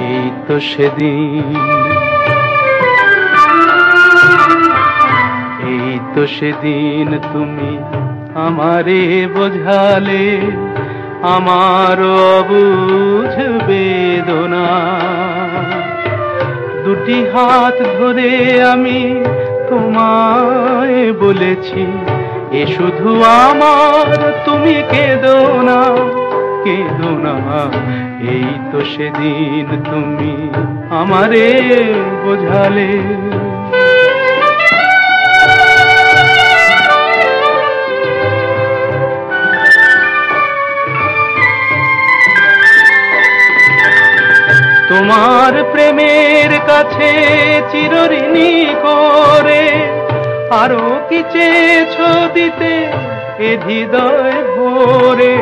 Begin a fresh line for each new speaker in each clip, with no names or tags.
এই তো সেদিন। এই তো সেদিন তুমি আমারে বোঝালে আমার অবুঝ বেদনা। দুটি হাত ধরে আমি তোমায় বলেছি এ শুধু আমার, তুমি কেঁদো না কেঁদো না। এই তো সেদিন তুমি আমারে বোঝালে। তোমার প্রেমের কাছে চিরঋণী করে আরও কি চেয়েছ দিতে? এ হৃদয় ভরে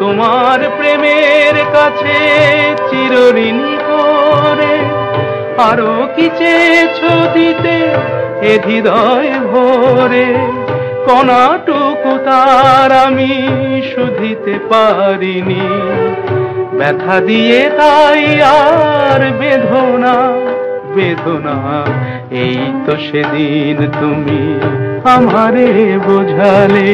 তোমার প্রেমের কাছে চিরঋণী করে। আরও কি চেয়েছ দিতে? এ হৃদয় ভরে কণাটুকু তার আমি শুধিতে পারিনি। ব্যথা দিয়ে তাই আর বেদনা বেদনা, এই তো সেদিন তুমি আমারে বোঝালে।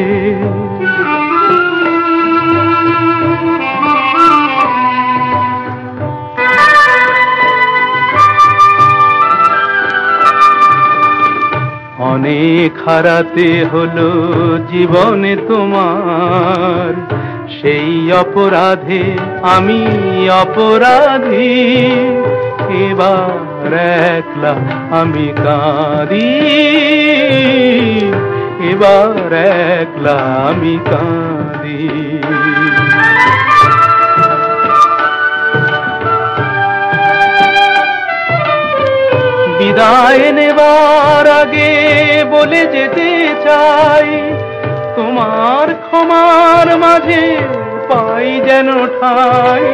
অনেক হারাতে হলো জীবনে তোমার, সেই অপরাধে আমি অপরাধী। এবার একলা আমি কাঁদি এবার একলা আমি কাঁদি বিদায় নেবার আগে বলে যেতে চাই, তোমার ক্ষমার মাঝে পাই যেন ঠাই।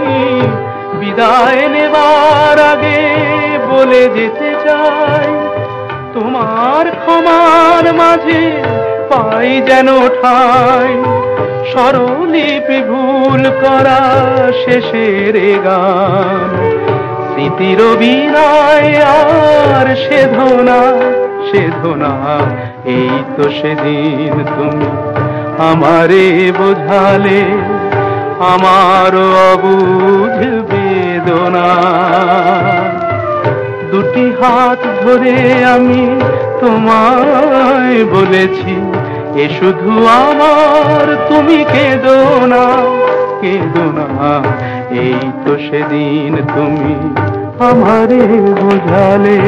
বিদায় নেবার আগে বলে যেতে চাই। তোমার ক্ষমার মাঝে পাই যেন ঠাই। স্বরলিপি ভুল করা শেষের গান। স্মৃতির বিনায় আর সেধনা সেধনা এই তো সেদিন তুমি আমারে বোঝালে আমার অবুঝ বেদনা। দুটি হাত ধরে আমি তোমায় বলেছি, এ শুধু আমার, তুমি কেঁদো না কেঁদো না। এই তো সেদিন তুমি আমারে বোঝালে।